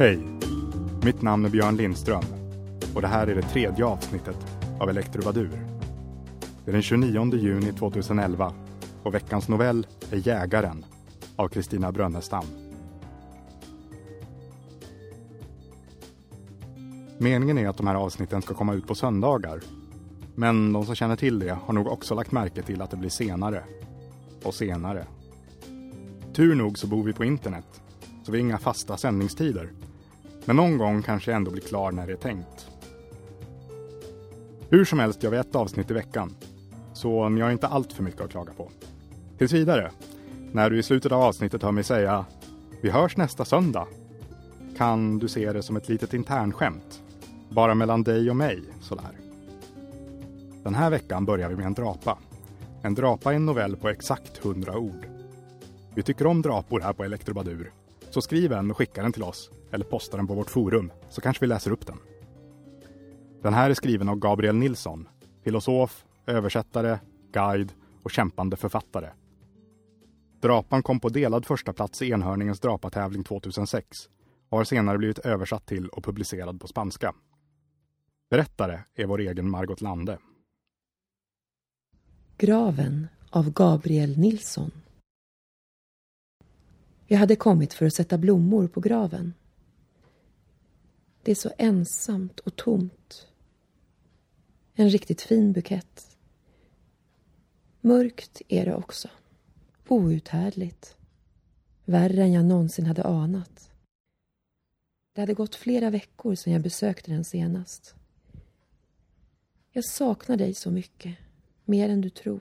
Hej! Mitt namn är Björn Lindström och det här är det tredje avsnittet av Elektrovadur. Det är den 29 juni 2011 och veckans novell är Jägaren av Kristina Brönnestam. Meningen är att de här avsnitten ska komma ut på söndagar. Men de som känner till det har nog också lagt märke till att det blir senare. Och senare. Tur nog så bor vi på internet, så vi har inga fasta sändningstider. Men någon gång kanske jag ändå blir klar när det är tänkt. Hur som helst gör vi ett avsnitt i veckan. Så ni har inte allt för mycket att klaga på. Tills vidare, när du i slutet av avsnittet hör mig säga Vi hörs nästa söndag kan du se det som ett litet internskämt. Bara mellan dig och mig, sådär. Den här veckan börjar vi med en drapa. En drapa är en novell på exakt 100 ord. Vi tycker om drapor här på Elektrobadur. Så skriv en och skicka den till oss, eller posta den på vårt forum, så kanske vi läser upp den. Den här är skriven av Gabriel Nilsson, filosof, översättare, guide och kämpande författare. Drapan kom på delad första plats i Enhörningens drapatävling 2006 och har senare blivit översatt till och publicerad på spanska. Berättare är vår egen Margot Lande. Graven av Gabriel Nilsson. Jag hade kommit för att sätta blommor på graven. Det är så ensamt och tomt. En riktigt fin bukett. Mörkt är det också. Outhärdligt. Värre än jag någonsin hade anat. Det hade gått flera veckor sedan jag besökte den senast. Jag saknar dig så mycket, mer än du tror.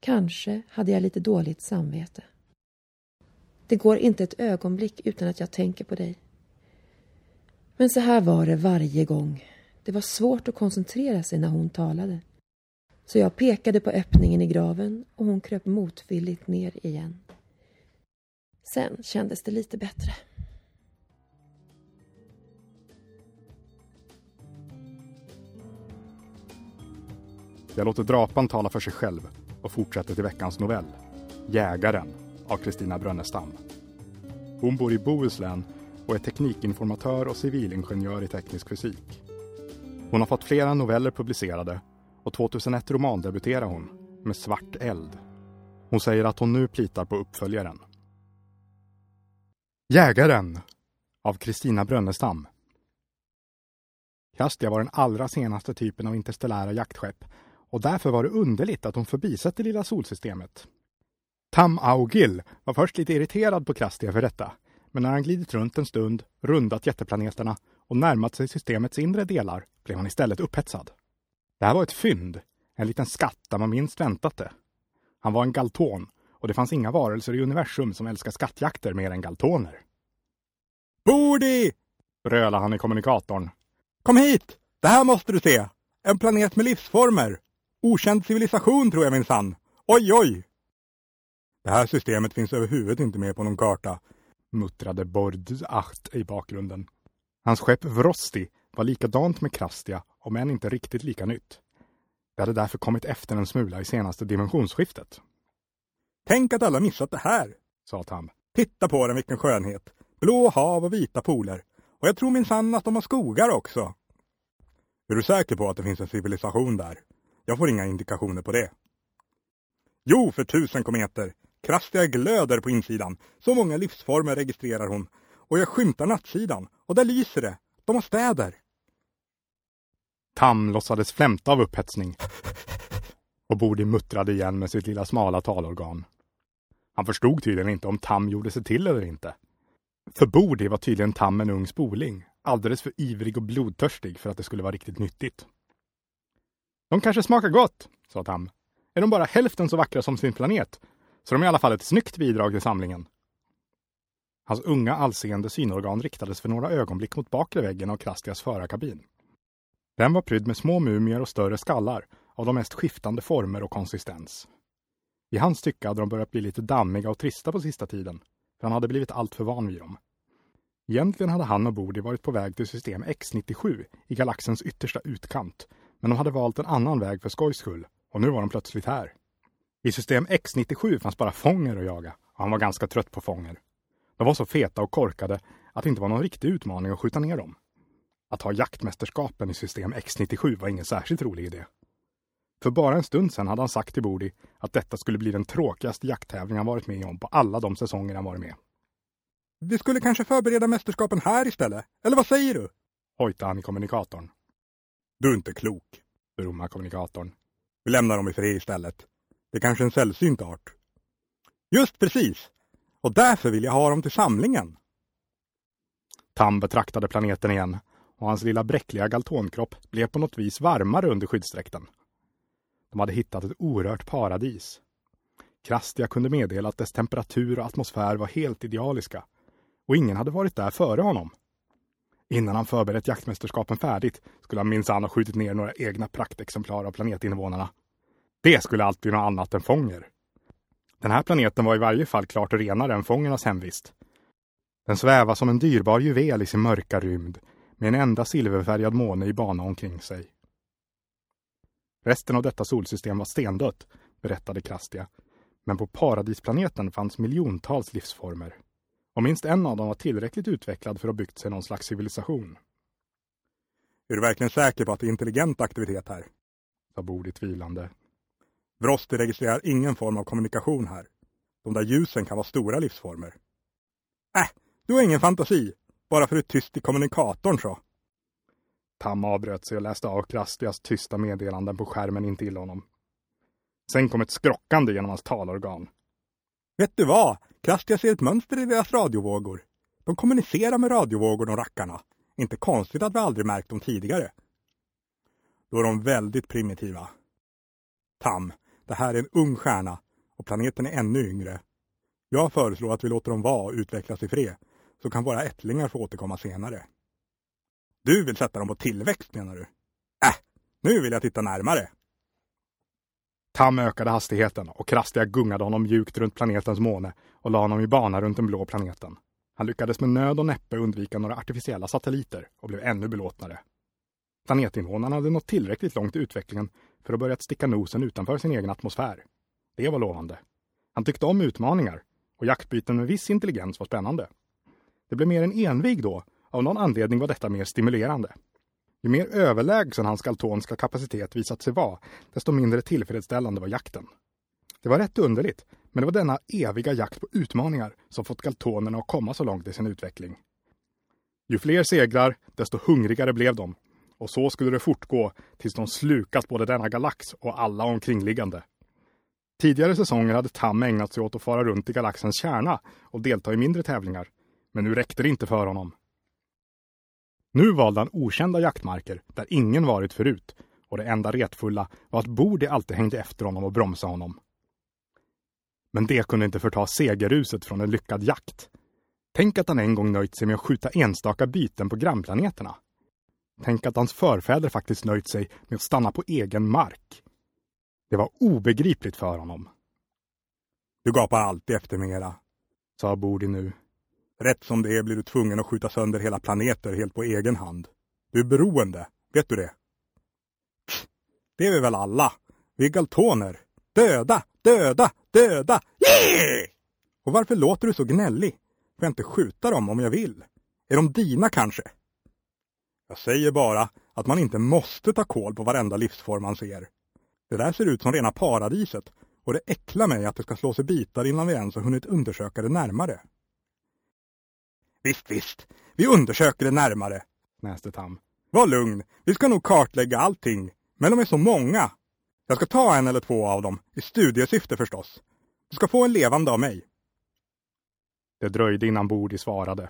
Kanske hade jag lite dåligt samvete. Det går inte ett ögonblick utan att jag tänker på dig. Men så här var det varje gång. Det var svårt att koncentrera sig när hon talade. Så jag pekade på öppningen i graven och hon kröp motvilligt ner igen. Sen kändes det lite bättre. Jag låter drapan tala för sig själv och fortsätter till veckans novell. Jägaren av Kristina Brönnestam. Hon bor i Bohuslän och är teknikinformatör och civilingenjör i teknisk fysik. Hon har fått flera noveller publicerade och 2001 romandebuterade hon med Svart eld. Hon säger att hon nu plitar på uppföljaren. Jägaren av Kristina Brönnestam. Kastia var den allra senaste typen av interstellära jaktskepp och därför var det underligt att hon förbisett det lilla solsystemet. Tam Augil var först lite irriterad på Krastia för detta, men när han glidit runt en stund, rundat jätteplaneterna och närmat sig systemets inre delar blev han istället upphetsad. Det här var ett fynd, en liten skatt där man minst väntat det. Han var en galton och det fanns inga varelser i universum som älskar skattjakter mer än galtoner. Bordi! brölade han i kommunikatorn. Kom hit! Det här måste du se! En planet med livsformer! Okänd civilisation tror jag minsann. Oj, oj! Det här systemet finns överhuvudet inte med på någon karta, muttrade Bordacht i bakgrunden. Hans skepp Vrosti var likadant med Krastia, om än inte riktigt lika nytt. Det hade därför kommit efter en smula i senaste dimensionsskiftet. Tänk att alla missat det här, sa Tam. Titta på den, vilken skönhet! Blå hav och vita poler. Och jag tror minsann att de har skogar också. Är du säker på att det finns en civilisation där? Jag får inga indikationer på det. Jo, för tusen kometer. Krastia glöder på insidan. Så många livsformer registrerar hon. Och jag skymtar nattsidan. Och där lyser det. De har städer. Tam låtsades flämta av upphetsning. Och Bodi muttrade igen med sitt lilla smala talorgan. Han förstod tydligen inte om Tam gjorde sig till eller inte. För Bodi var tydligen Tam en ung spoling. Alldeles för ivrig och blodtörstig för att det skulle vara riktigt nyttigt. De kanske smakar gott, sa Tam. Är de bara hälften så vackra som sin planet, så de är i alla fall ett snyggt bidrag till samlingen. Hans unga allseende synorgan riktades för några ögonblick mot bakre väggen av Krastias förarkabin. Den var prydd med små mumier och större skallar av de mest skiftande former och konsistens. I hans tycke hade de börjat bli lite dammiga och trista på sista tiden, för han hade blivit alltför van vid dem. Egentligen hade han och Bodi varit på väg till system X97 i galaxens yttersta utkant, men de hade valt en annan väg för skojs skull och nu var de plötsligt här. I system X97 fanns bara fånger att jaga och han var ganska trött på fånger. De var så feta och korkade att det inte var någon riktig utmaning att skjuta ner dem. Att ha jaktmästerskapen i system X97 var ingen särskilt rolig idé. För bara en stund sedan hade han sagt till Bodi att detta skulle bli den tråkigaste jakttävling han varit med om på alla de säsonger han varit med. Vi skulle kanske förbereda mästerskapen här istället, eller vad säger du? Hojtade han i kommunikatorn. Du är inte klok, brummar kommunikatorn. Vi lämnar dem i fred istället. Det är kanske en sällsynt art. Just precis! Och därför vill jag ha dem till samlingen. Tam betraktade planeten igen och hans lilla bräckliga galtonkropp blev på något vis varmare under skyddsdräkten. De hade hittat ett orört paradis. Krastia kunde meddela att dess temperatur och atmosfär var helt idealiska och ingen hade varit där före honom. Innan han förberett jaktmästerskapen färdigt skulle han minsann ha skjutit ner några egna praktexemplar av planetinvånarna. Det skulle allt bli något annat än Fånger. Den här planeten var i varje fall klart renare än Fångernas hemvist. Den svävar som en dyrbar juvel i sin mörka rymd med en enda silverfärgad måne i bana omkring sig. Resten av detta solsystem var stendött, berättade Krastia. Men på paradisplaneten fanns miljontals livsformer. Och minst en av dem var tillräckligt utvecklad för att ha byggt sig någon slags civilisation. Är du verkligen säker på att det är intelligent aktivitet här? sa Bodil vilande. Vrosti registrerar ingen form av kommunikation här. De där ljusen kan vara stora livsformer. Äh, du har ingen fantasi. Bara för att du är tyst i kommunikatorn så. Tam avbröt sig och läste av Krastias tysta meddelanden på skärmen intill honom. Sen kom ett skrockande genom hans talorgan. Vet du vad? Krastia ser ett mönster i deras radiovågor. De kommunicerar med radiovågor de rackarna. Inte konstigt att vi aldrig märkt dem tidigare. Då är de väldigt primitiva. Tam, det här är en ung stjärna och planeten är ännu yngre. Jag föreslår att vi låter dem vara och utvecklas i fred, så kan våra ättlingar få återkomma senare. Du vill sätta dem på tillväxt menar du? Äh, nu vill jag titta närmare. Tam ökade hastigheten och Krastia gungade honom mjukt runt planetens måne och la honom i bana runt den blå planeten. Han lyckades med nöd och näppe undvika några artificiella satelliter och blev ännu belåtnare. Planetinvånarna hade nått tillräckligt långt i utvecklingen för att börja sticka nosen utanför sin egen atmosfär. Det var lovande. Han tyckte om utmaningar och jaktbyten med viss intelligens var spännande. Det blev mer en envig då. Av någon anledning var detta mer stimulerande. Ju mer överlägsen hans galtonska kapacitet visat sig vara, desto mindre tillfredsställande var jakten. Det var rätt underligt, men det var denna eviga jakt på utmaningar som fått galtonerna att komma så långt i sin utveckling. Ju fler segrar, desto hungrigare blev de. Och så skulle det fortgå tills de slukat både denna galax och alla omkringliggande. Tidigare säsonger hade Tam ägnat sig åt att fara runt i galaxens kärna och delta i mindre tävlingar. Men nu räckte det inte för honom. Nu valde han okända jaktmarker där ingen varit förut och det enda retfulla var att Bordi alltid hängde efter honom och bromsade honom. Men det kunde inte förta segerruset från en lyckad jakt. Tänk att han en gång nöjt sig med att skjuta enstaka byten på grannplaneterna. Tänk att hans förfäder faktiskt nöjt sig med att stanna på egen mark. Det var obegripligt för honom. Du gapar alltid efter mera, sa Bodi nu. Rätt som det är blir du tvungen att skjuta sönder hela planeter helt på egen hand. Du är beroende, vet du det? Det är vi väl alla. Vi är galtoner. Döda, döda, döda! Yeah! Och varför låter du så gnällig? Får jag inte skjuta dem om jag vill? Är de dina kanske? Jag säger bara att man inte måste ta koll på varenda livsform man ser. Det där ser ut som rena paradiset och det äcklar mig att det ska slå sig bitar innan vi ens har hunnit undersöka det närmare. Visst, visst. Vi undersöker det närmare, näste Tam. Var lugn. Vi ska nog kartlägga allting. Men de är så många. Jag ska ta en eller två av dem, i studiesyfte förstås. Du ska få en levande av mig. Det dröjde innan Bodi svarade.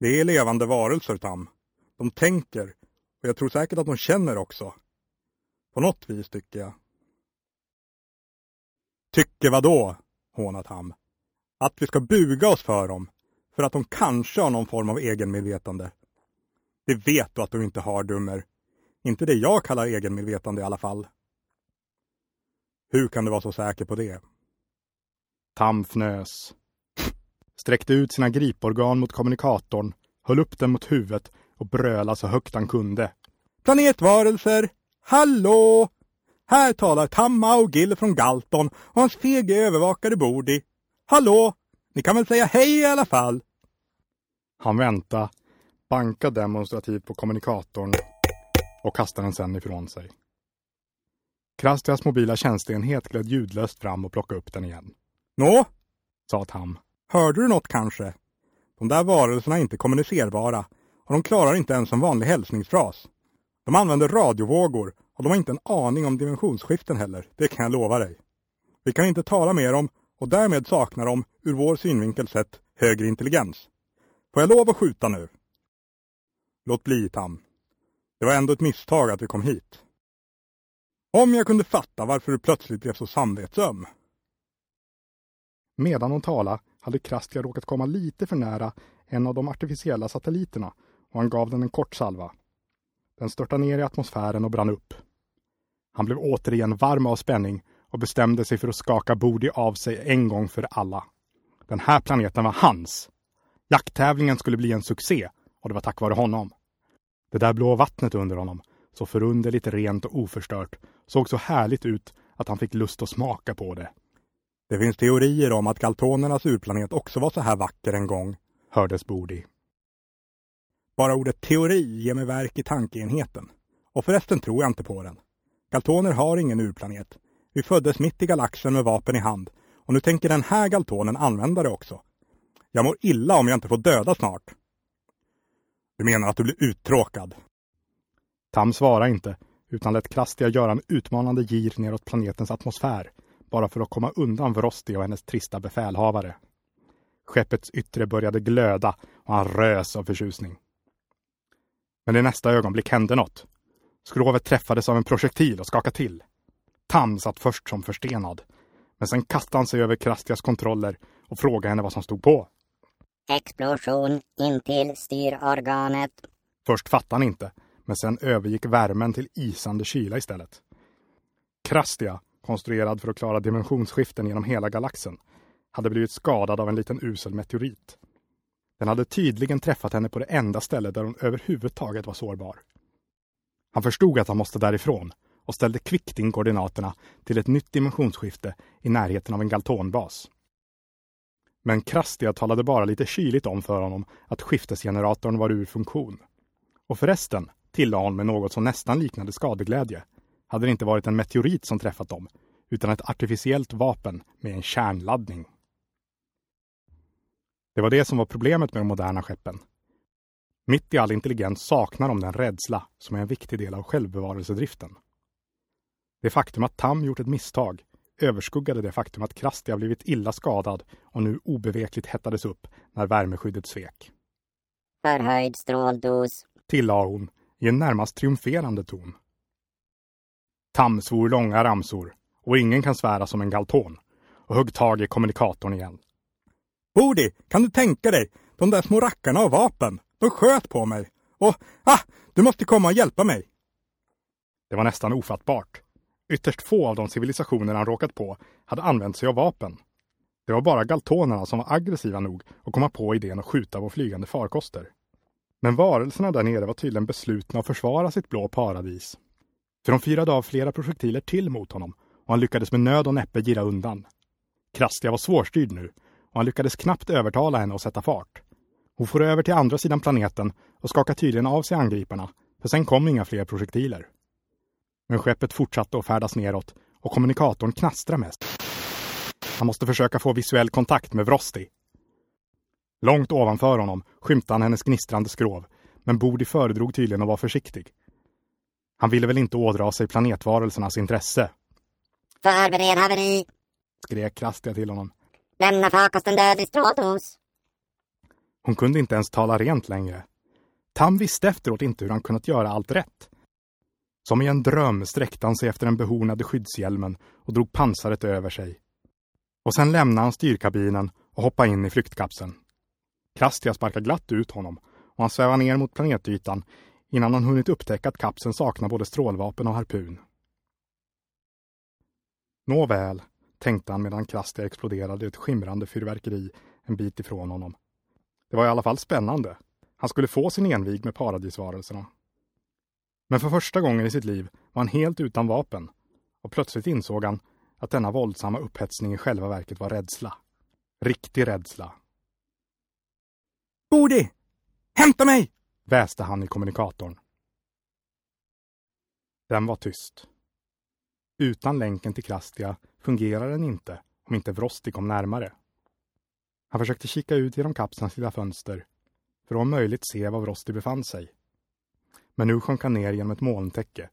Det är levande varelser, Tam. De tänker, och jag tror säkert att de känner också. På något vis, tycker jag. Tycker vad då? hånat Tam. Att vi ska buga oss för dem, för att de kanske har någon form av egenmedvetande. Det vet du att de inte har, Dummer. Inte det jag kallar egenmedvetande i alla fall. Hur kan du vara så säker på det? Tam fnös. Sträckte ut sina griporgan mot kommunikatorn, höll upp den mot huvudet och bröla så högt han kunde. Planetvarelser! Hallå! Här talar Tamma och Gill från Galton och hans fege övervakare Bordi. Hallå! Ni kan väl säga hej i alla fall? Han väntade, bankade demonstrativt på kommunikatorn och kastade den sen ifrån sig. Krastias mobila tjänsteenhet gled ljudlöst fram och plockade upp den igen. Nå? sa Tam. Hörde du något kanske? De där varelserna är inte kommunicerbara och de klarar inte ens en vanlig hälsningsfras. De använder radiovågor och de har inte en aning om dimensionsskiften heller, det kan jag lova dig. Vi kan inte tala med dem och därmed saknar de, ur vår synvinkel sett, högre intelligens. Får jag lov att skjuta nu? Låt bli, Tam. Det var ändå ett misstag att vi kom hit. Om jag kunde fatta varför du plötsligt blev så samvetsöm. Medan hon talade hade Krastia råkat komma lite för nära en av de artificiella satelliterna och han gav den en kort salva. Den störtade ner i atmosfären och brann upp. Han blev återigen varm av spänning och bestämde sig för att skaka Bodi av sig en gång för alla. Den här planeten var hans. Jakttävlingen skulle bli en succé och det var tack vare honom. Det där blå vattnet under honom, så förunderligt rent och oförstört, såg så härligt ut att han fick lust att smaka på det. Det finns teorier om att galtonernas urplanet också var så här vacker en gång, hördes Bodi. Bara ordet teori ger mig verk i tankeenheten. Och förresten tror jag inte på den. Galtoner har ingen urplanet. Vi föddes mitt i galaxen med vapen i hand och nu tänker den här galtonen använda det också. Jag mår illa om jag inte får döda snart. Du menar att du blir uttråkad? Tam svarade inte, utan lät Krastia göra en utmanande gir neråt planetens atmosfär, bara för att komma undan Vrosti och hennes trista befälhavare. Skeppets yttre började glöda och han rös av förtjusning. Men i nästa ögonblick hände något. Skrovet träffades av en projektil och skakade till. Tam satt först som förstenad. Men sen kastade han sig över Krastias kontroller och frågade henne vad som stod på. Explosion intill styrorganet. Först fattade han inte, men sen övergick värmen till isande kyla istället. Krastia, konstruerad för att klara dimensionsskiften genom hela galaxen, hade blivit skadad av en liten usel meteorit. Den hade tydligen träffat henne på det enda stället där hon överhuvudtaget var sårbar. Han förstod att han måste därifrån och ställde kvickt in koordinaterna till ett nytt dimensionsskifte i närheten av en galtonbas. Men Krastia talade bara lite kyligt om för honom att skiftesgeneratorn var ur funktion. Och förresten, tillade hon med något som nästan liknade skadeglädje, hade det inte varit en meteorit som träffat dem, utan ett artificiellt vapen med en kärnladdning. Det var det som var problemet med de moderna skeppen. Mitt i all intelligens saknar de den rädsla som är en viktig del av självbevarelsedriften. Det faktum att Tam gjort ett misstag överskuggade det faktum att Krastia blivit illa skadad och nu obevekligt hettades upp när värmeskyddet svek. Förhöjd stråldos. Tillade hon i en närmast triumferande ton. Tam svor långa ramsor och ingen kan svära som en galton och högg tag i kommunikatorn igen. Bodi, kan du tänka dig? De där små rackarna har vapen. De sköt på mig. Och, ah, du måste komma och hjälpa mig. Det var nästan ofattbart. Ytterst få av de civilisationer han råkat på hade använt sig av vapen. Det var bara galtonerna som var aggressiva nog att komma på idén att skjuta på flygande farkoster. Men varelserna där nere var tydligen beslutna att försvara sitt blå paradis. För de firade av flera projektiler till mot honom och han lyckades med nöd och näppe gira undan. Krastia var svårstyrd nu och han lyckades knappt övertala henne att sätta fart. Hon for över till andra sidan planeten och skakade tydligen av sig angriparna, för sen kom inga fler projektiler. Men skeppet fortsatte att färdas neråt och kommunikatorn knastrade mest. Han måste försöka få visuell kontakt med Vrosti. Långt ovanför honom skymtade han hennes gnistrande skrov, men Bodi föredrog tydligen att vara försiktig. Han ville väl inte ådra sig planetvarelsernas intresse. Förbered haveri. Skrek Krastia till honom. Lämna farkosten död i stråldos. Hon kunde inte ens tala rent längre. Tam visste efteråt inte hur han kunnat göra allt rätt. Som i en dröm sträckte han sig efter den behornade skyddshjälmen och drog pansaret över sig. Och sen lämnade han styrkabinen och hoppade in i flyktkapseln. Krastia sparkade glatt ut honom och han svävade ner mot planetytan innan han hunnit upptäcka att kapseln saknar både strålvapen och harpun. Nåväl, tänkte han medan Krastia exploderade ett skimrande fyrverkeri en bit ifrån honom. Det var i alla fall spännande. Han skulle få sin envig med paradisvarelserna. Men för första gången i sitt liv var han helt utan vapen och plötsligt insåg han att denna våldsamma upphetsning i själva verket var rädsla. Riktig rädsla. Bodi! Hämta mig! väste han i kommunikatorn. Den var tyst. Utan länken till Krastia fungerade den inte om inte Vrosti kom närmare. Han försökte kika ut genom kapselns lilla fönster för att om möjligt se var Vrosti befann sig. Men nu sjönk han ner genom ett molntäcke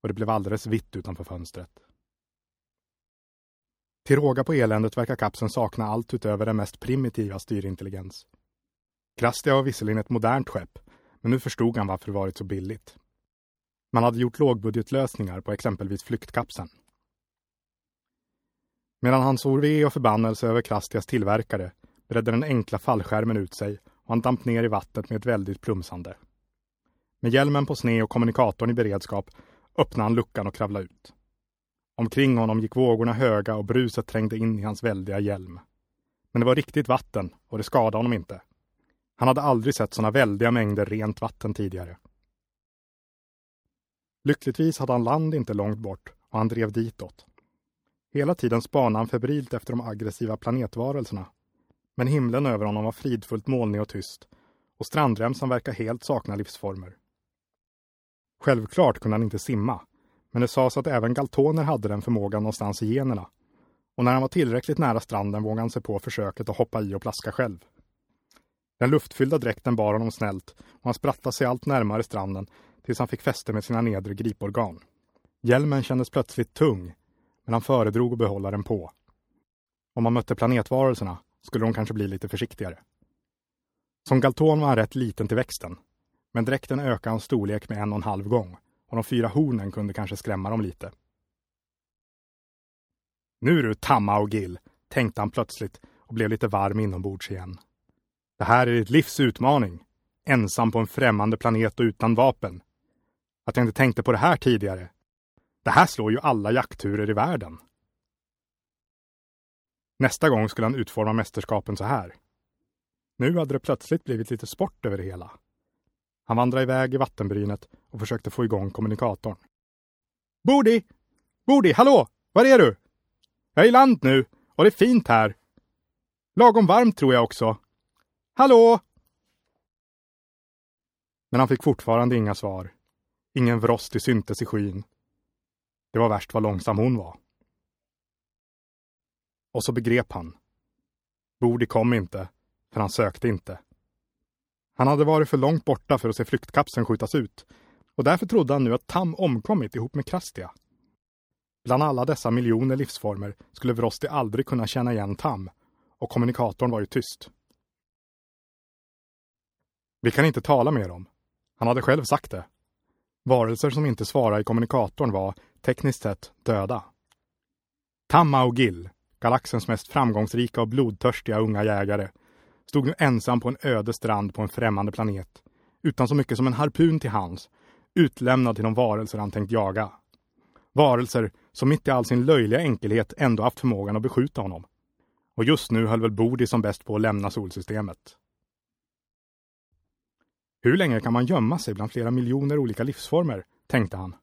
och det blev alldeles vitt utanför fönstret. Till råga på eländet verkar kapseln sakna allt utöver den mest primitiva styrintelligens. Krastia var visserligen ett modernt skepp, men nu förstod han varför det varit så billigt. Man hade gjort lågbudgetlösningar på exempelvis flyktkapseln. Medan han svor ve och förbannelse över Krastias tillverkare bredde den enkla fallskärmen ut sig och han damp ner i vattnet med ett väldigt plumsande. Med hjälmen på sne och kommunikatorn i beredskap öppnade han luckan och kravlade ut. Omkring honom gick vågorna höga och bruset trängde in i hans väldiga hjälm. Men det var riktigt vatten och det skadade honom inte. Han hade aldrig sett sådana väldiga mängder rent vatten tidigare. Lyckligtvis hade han land inte långt bort och han drev ditåt. Hela tiden spanade han febrilt efter de aggressiva planetvarelserna. Men himlen över honom var fridfullt molnig och tyst och strandremsan verkar helt sakna livsformer. Självklart kunde han inte simma, men det sades att även galtoner hade den förmågan någonstans i generna. Och när han var tillräckligt nära stranden vågade han sig på försöket att hoppa i och plaska själv. Den luftfyllda dräkten bar honom snällt och han sprattade sig allt närmare stranden tills han fick fäste med sina nedre griporgan. Hjälmen kändes plötsligt tung, men han föredrog att behålla den på. Om han mötte planetvarelserna skulle de kanske bli lite försiktigare. Som galton var han rätt liten till växten, men dräkten ökade hans storlek med en och en halv gång och de fyra hornen kunde kanske skrämma dem lite. Nu du Tamma och Gill, tänkte han plötsligt och blev lite varm inombords igen. Det här är ditt livs utmaning. Ensam på en främmande planet och utan vapen. Att jag inte tänkte på det här tidigare. Det här slår ju alla jaktturer i världen. Nästa gång skulle han utforma mästerskapen så här. Nu hade det plötsligt blivit lite sport över det hela. Han vandrade iväg i vattenbrynet och försökte få igång kommunikatorn. Bodi! Bodi, hallå! Var är du? Jag är i land nu och det är fint här. Lagom varmt tror jag också. Hallå! Men han fick fortfarande inga svar. Ingen Vrosti syntes i skyn. Det var värst vad långsam hon var. Och så begrep han. Bodi kom inte, för han sökte inte. Han hade varit för långt borta för att se flyktkapseln skjutas ut och därför trodde han nu att Tam omkommit ihop med Krastia. Bland alla dessa miljoner livsformer skulle Vrosti aldrig kunna känna igen Tam och kommunikatorn var ju tyst. Vi kan inte tala med dem. Han hade själv sagt det. Varelser som inte svarade i kommunikatorn var, tekniskt sett, döda. Tamma och Gill, galaxens mest framgångsrika och blodtörstiga unga jägare, stod nu ensam på en öde strand på en främmande planet, utan så mycket som en harpun till hands, utlämnad till de varelser han tänkt jaga. Varelser som mitt i all sin löjliga enkelhet ändå haft förmågan att beskjuta honom. Och just nu höll väl Bodi som bäst på att lämna solsystemet. Hur länge kan man gömma sig bland flera miljoner olika livsformer, tänkte han.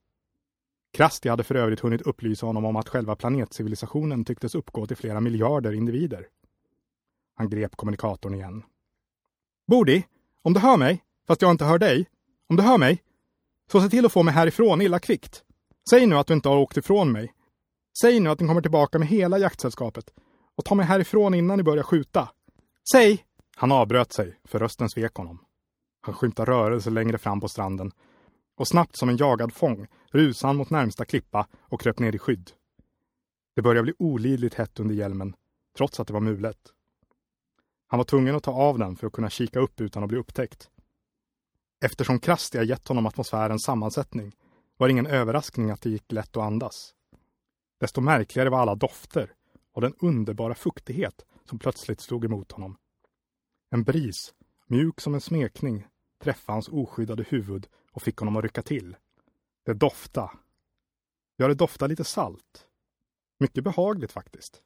Krasti hade för övrigt hunnit upplysa honom om att själva planetcivilisationen tycktes uppgå till flera miljarder individer. Han grep kommunikatorn igen. Bodi, om du hör mig, fast jag inte hör dig, om du hör mig, så se till att få mig härifrån illa kvickt. Säg nu att du inte har åkt ifrån mig. Säg nu att ni kommer tillbaka med hela jaktsällskapet och ta mig härifrån innan ni börjar skjuta. Säg! Han avbröt sig, för rösten svek honom. Han skymtar rörelse längre fram på stranden och snabbt som en jagad fång rusade han mot närmsta klippa och kröp ner i skydd. Det började bli olidligt hett under hjälmen, trots att det var mulet. Han var tvungen att ta av den för att kunna kika upp utan att bli upptäckt. Eftersom Krastia gett honom atmosfärens sammansättning var det ingen överraskning att det gick lätt att andas. Desto märkligare var alla dofter och den underbara fuktighet som plötsligt slog emot honom. En bris, mjuk som en smekning, träffa hans oskyddade huvud och fick honom att rycka till. Det dofta. Ja, det doftade lite salt. Mycket behagligt faktiskt.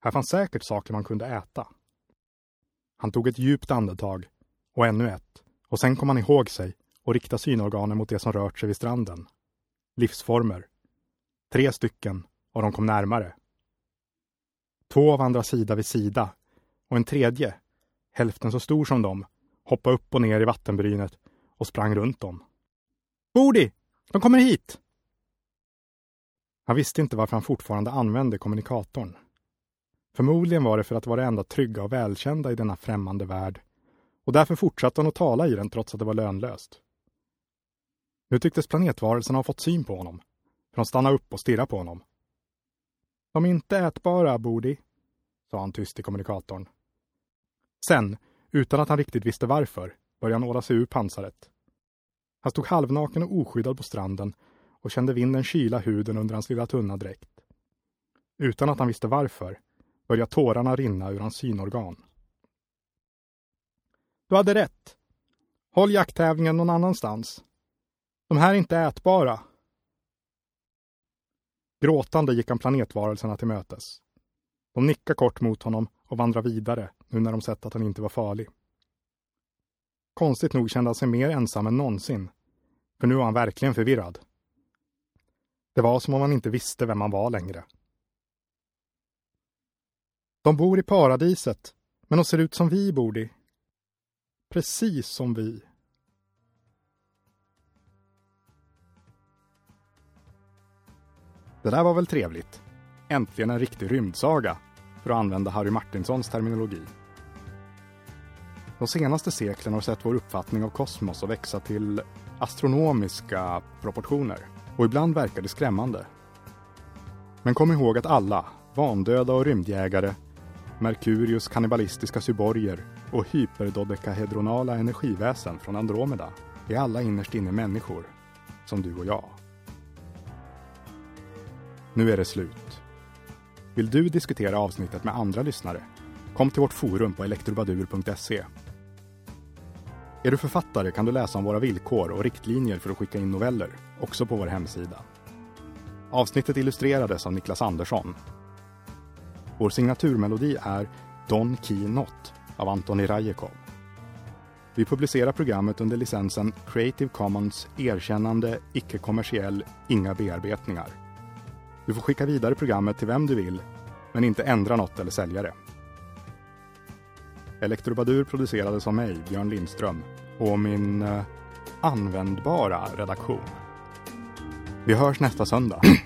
Här fanns säkert saker man kunde äta. Han tog ett djupt andetag och ännu ett och sen kom han ihåg sig och riktade synorganen mot det som rört sig vid stranden. Livsformer. Tre stycken och de kom närmare. Två av andra sida vid sida och en tredje, hälften så stor som dem, hoppade upp och ner i vattenbrynet och sprang runt dem. Bodi! De kommer hit! Han visste inte varför han fortfarande använde kommunikatorn. Förmodligen var det för att vara det enda trygga och välkända i denna främmande värld och därför fortsatte han att tala i den trots att det var lönlöst. Nu tycktes planetvarelserna ha fått syn på honom, för de stannade upp och stirrade på honom. De är inte ätbara, Bodi, sa han tyst i kommunikatorn. Sen, utan att han riktigt visste varför, började han åla sig ur pansaret. Han stod halvnaken och oskyddad på stranden och kände vinden kyla huden under hans lilla tunna dräkt. Utan att han visste varför började tårarna rinna ur hans synorgan. Du hade rätt. Håll jakttävlingen någon annanstans. De här är inte ätbara. Gråtande gick han planetvarelserna till mötes. De nickade kort mot honom och vandra vidare nu när de sett att han inte var farlig. Konstigt nog kände han sig mer ensam än någonsin. För nu var han verkligen förvirrad. Det var som om han inte visste vem han var längre. De bor i paradiset, men de ser ut som vi bor i. Precis som vi. Det där var väl trevligt. Äntligen en riktig rymdsaga, för att använda Harry Martinsons terminologi. De senaste seklen har sett vår uppfattning av kosmos att växa till astronomiska proportioner. Och ibland verkar det skrämmande. Men kom ihåg att alla, vandöda och rymdjägare, Merkurius kannibalistiska cyborger och hyperdodekahedronala energiväsen från Andromeda är alla innerst inne människor, som du och jag. Nu är det slut. Vill du diskutera avsnittet med andra lyssnare? Kom till vårt forum på elektrobadur.se. Är du författare kan du läsa om våra villkor och riktlinjer för att skicka in noveller, också på vår hemsida. Avsnittet illustrerades av Niklas Andersson. Vår signaturmelodi är Don Key Not av Antoni Rajekov. Vi publicerar programmet under licensen Creative Commons erkännande, icke-kommersiell, inga bearbetningar. Du får skicka vidare programmet till vem du vill, men inte ändra något eller sälja det. Elektrobadur producerades av mig, Björn Lindström, och min eh, användbara redaktion. Vi hörs nästa söndag.